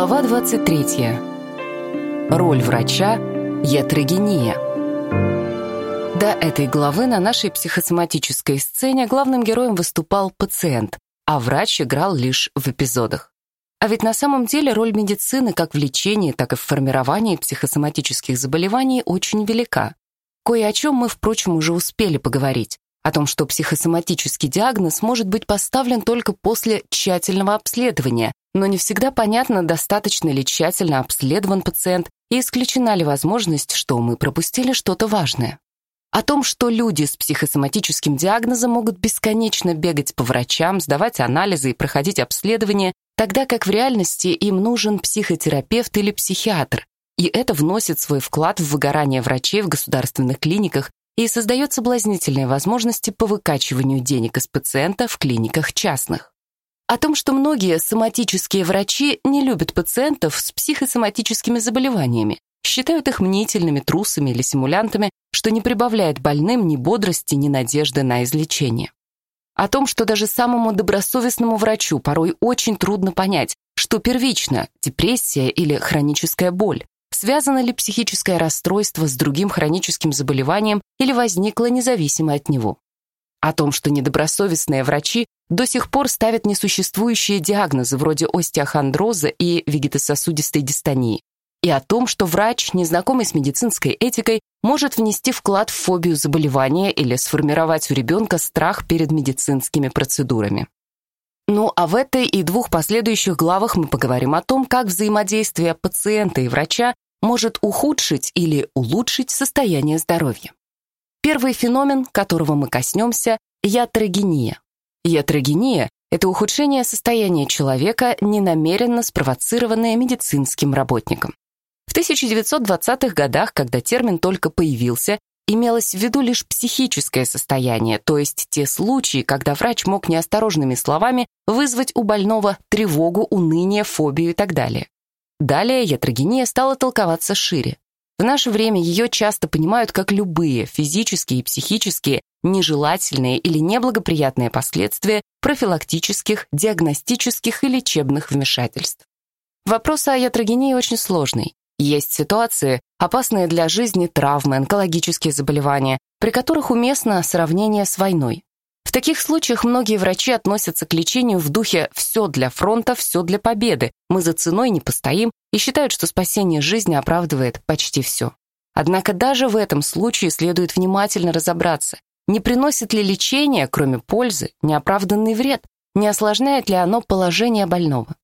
Глава 23. Роль врача – ятрогения. До этой главы на нашей психосоматической сцене главным героем выступал пациент, а врач играл лишь в эпизодах. А ведь на самом деле роль медицины как в лечении, так и в формировании психосоматических заболеваний очень велика. Кое о чем мы, впрочем, уже успели поговорить. О том, что психосоматический диагноз может быть поставлен только после тщательного обследования, но не всегда понятно, достаточно ли тщательно обследован пациент и исключена ли возможность, что мы пропустили что-то важное. О том, что люди с психосоматическим диагнозом могут бесконечно бегать по врачам, сдавать анализы и проходить обследования, тогда как в реальности им нужен психотерапевт или психиатр, и это вносит свой вклад в выгорание врачей в государственных клиниках и создает соблазнительные возможности по выкачиванию денег из пациента в клиниках частных о том, что многие соматические врачи не любят пациентов с психосоматическими заболеваниями, считают их мнительными, трусами или симулянтами, что не прибавляет больным ни бодрости, ни надежды на излечение. О том, что даже самому добросовестному врачу порой очень трудно понять, что первично – депрессия или хроническая боль, связано ли психическое расстройство с другим хроническим заболеванием или возникло независимо от него. О том, что недобросовестные врачи до сих пор ставят несуществующие диагнозы вроде остеохондроза и вегетососудистой дистонии, и о том, что врач, незнакомый с медицинской этикой, может внести вклад в фобию заболевания или сформировать у ребенка страх перед медицинскими процедурами. Ну а в этой и двух последующих главах мы поговорим о том, как взаимодействие пациента и врача может ухудшить или улучшить состояние здоровья. Первый феномен, которого мы коснемся – ятрогения. Ятрогения – это ухудшение состояния человека, ненамеренно спровоцированное медицинским работником. В 1920-х годах, когда термин только появился, имелось в виду лишь психическое состояние, то есть те случаи, когда врач мог неосторожными словами вызвать у больного тревогу, уныние, фобию и так далее. Далее ятрогения стала толковаться шире. В наше время ее часто понимают как любые физические и психические нежелательные или неблагоприятные последствия профилактических, диагностических и лечебных вмешательств. Вопрос о ятрогении очень сложный. Есть ситуации, опасные для жизни травмы, онкологические заболевания, при которых уместно сравнение с войной. В таких случаях многие врачи относятся к лечению в духе «все для фронта, все для победы», мы за ценой не постоим и считают, что спасение жизни оправдывает почти все. Однако даже в этом случае следует внимательно разобраться, не приносит ли лечение, кроме пользы, неоправданный вред? Не осложняет ли оно положение больного?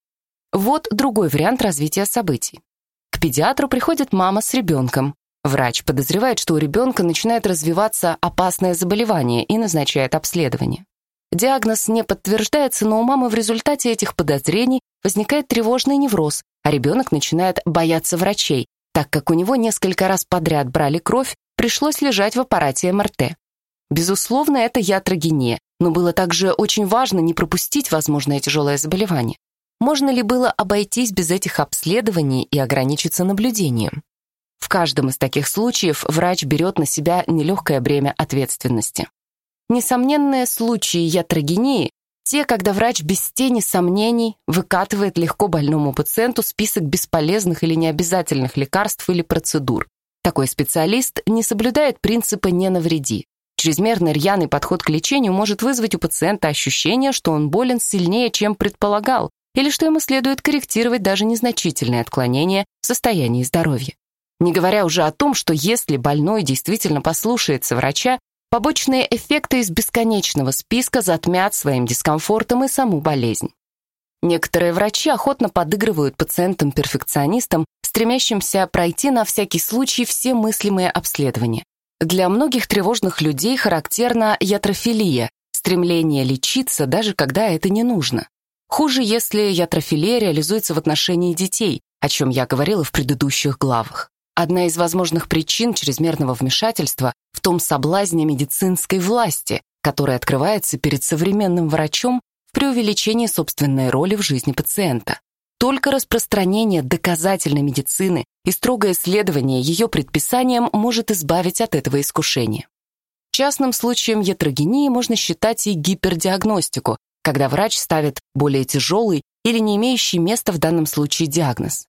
Вот другой вариант развития событий. К педиатру приходит мама с ребенком. Врач подозревает, что у ребенка начинает развиваться опасное заболевание и назначает обследование. Диагноз не подтверждается, но у мамы в результате этих подозрений возникает тревожный невроз, а ребенок начинает бояться врачей, так как у него несколько раз подряд брали кровь, пришлось лежать в аппарате МРТ. Безусловно, это ятрогения, но было также очень важно не пропустить возможное тяжелое заболевание. Можно ли было обойтись без этих обследований и ограничиться наблюдением? В каждом из таких случаев врач берет на себя нелегкое бремя ответственности. Несомненные случаи ятрогении – те, когда врач без тени сомнений выкатывает легко больному пациенту список бесполезных или необязательных лекарств или процедур. Такой специалист не соблюдает принципа «не навреди», Чрезмерно рьяный подход к лечению может вызвать у пациента ощущение, что он болен сильнее, чем предполагал, или что ему следует корректировать даже незначительные отклонения в состоянии здоровья. Не говоря уже о том, что если больной действительно послушается врача, побочные эффекты из бесконечного списка затмят своим дискомфортом и саму болезнь. Некоторые врачи охотно подыгрывают пациентам-перфекционистам, стремящимся пройти на всякий случай все мыслимые обследования. Для многих тревожных людей характерна ятрофилия, стремление лечиться, даже когда это не нужно. Хуже, если ятрофилия реализуется в отношении детей, о чем я говорила в предыдущих главах. Одна из возможных причин чрезмерного вмешательства в том соблазне медицинской власти, который открывается перед современным врачом в преувеличении собственной роли в жизни пациента. Только распространение доказательной медицины и строгое следование ее предписаниям может избавить от этого искушения. Частным случаем ятрогении можно считать и гипердиагностику, когда врач ставит более тяжелый или не имеющий места в данном случае диагноз.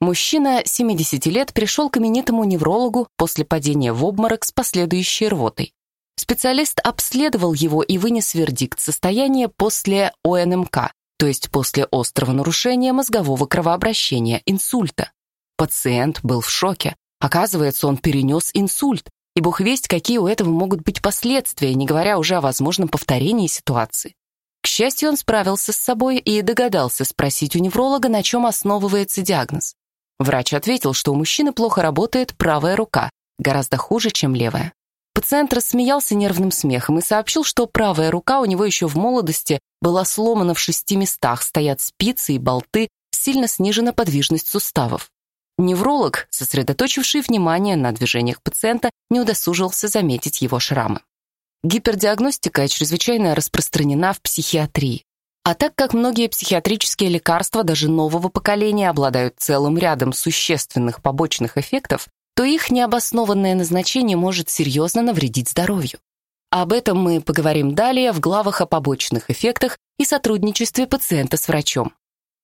Мужчина 70 лет пришел к именитому неврологу после падения в обморок с последующей рвотой. Специалист обследовал его и вынес вердикт состояния после ОНМК, то есть после острого нарушения мозгового кровообращения, инсульта. Пациент был в шоке. Оказывается, он перенес инсульт, и бог весть, какие у этого могут быть последствия, не говоря уже о возможном повторении ситуации. К счастью, он справился с собой и догадался спросить у невролога, на чем основывается диагноз. Врач ответил, что у мужчины плохо работает правая рука, гораздо хуже, чем левая. Пациент рассмеялся нервным смехом и сообщил, что правая рука у него еще в молодости была сломана в шести местах, стоят спицы и болты, сильно снижена подвижность суставов. Невролог, сосредоточивший внимание на движениях пациента, не удосужился заметить его шрамы. Гипердиагностика чрезвычайно распространена в психиатрии. А так как многие психиатрические лекарства даже нового поколения обладают целым рядом существенных побочных эффектов, то их необоснованное назначение может серьезно навредить здоровью. Об этом мы поговорим далее в главах о побочных эффектах и сотрудничестве пациента с врачом.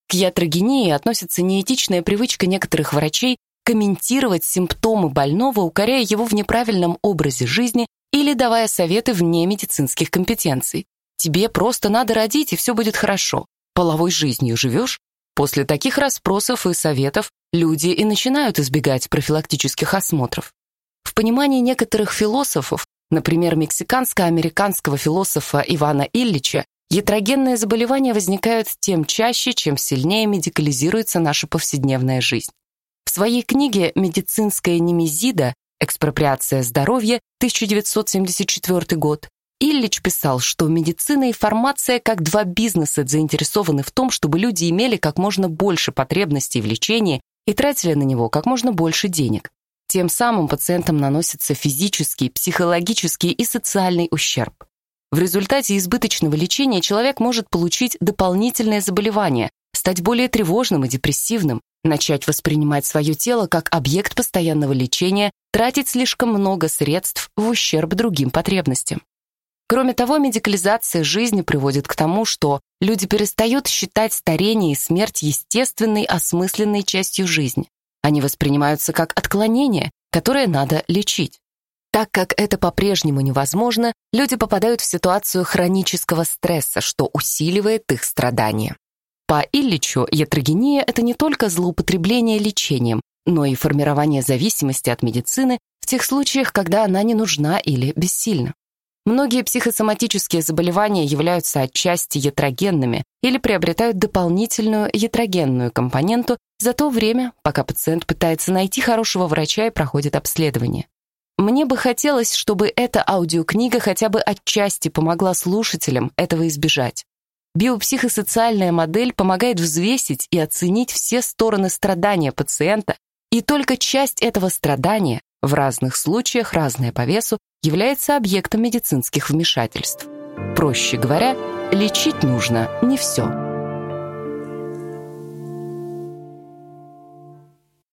К ятрогении относится неэтичная привычка некоторых врачей комментировать симптомы больного, укоряя его в неправильном образе жизни или давая советы вне медицинских компетенций. Тебе просто надо родить, и все будет хорошо. Половой жизнью живешь? После таких расспросов и советов люди и начинают избегать профилактических осмотров. В понимании некоторых философов, например, мексиканско-американского философа Ивана Ильича, ятрогенные заболевания возникают тем чаще, чем сильнее медикализируется наша повседневная жизнь. В своей книге «Медицинская немезида. Экспроприация здоровья» 1974 год Ильич писал, что медицина и фармация как два бизнеса заинтересованы в том, чтобы люди имели как можно больше потребностей в лечении и тратили на него как можно больше денег. Тем самым пациентам наносится физический, психологический и социальный ущерб. В результате избыточного лечения человек может получить дополнительное заболевание, стать более тревожным и депрессивным, начать воспринимать свое тело как объект постоянного лечения, тратить слишком много средств в ущерб другим потребностям. Кроме того, медикализация жизни приводит к тому, что люди перестают считать старение и смерть естественной, осмысленной частью жизни. Они воспринимаются как отклонение, которое надо лечить. Так как это по-прежнему невозможно, люди попадают в ситуацию хронического стресса, что усиливает их страдания. По Ильичу ятрогения – это не только злоупотребление лечением, но и формирование зависимости от медицины в тех случаях, когда она не нужна или бессильна. Многие психосоматические заболевания являются отчасти ятрогенными или приобретают дополнительную ятрогенную компоненту за то время, пока пациент пытается найти хорошего врача и проходит обследование. Мне бы хотелось, чтобы эта аудиокнига хотя бы отчасти помогла слушателям этого избежать. Биопсихосоциальная модель помогает взвесить и оценить все стороны страдания пациента, и только часть этого страдания в разных случаях разное по весу является объектом медицинских вмешательств. Проще говоря, лечить нужно не все.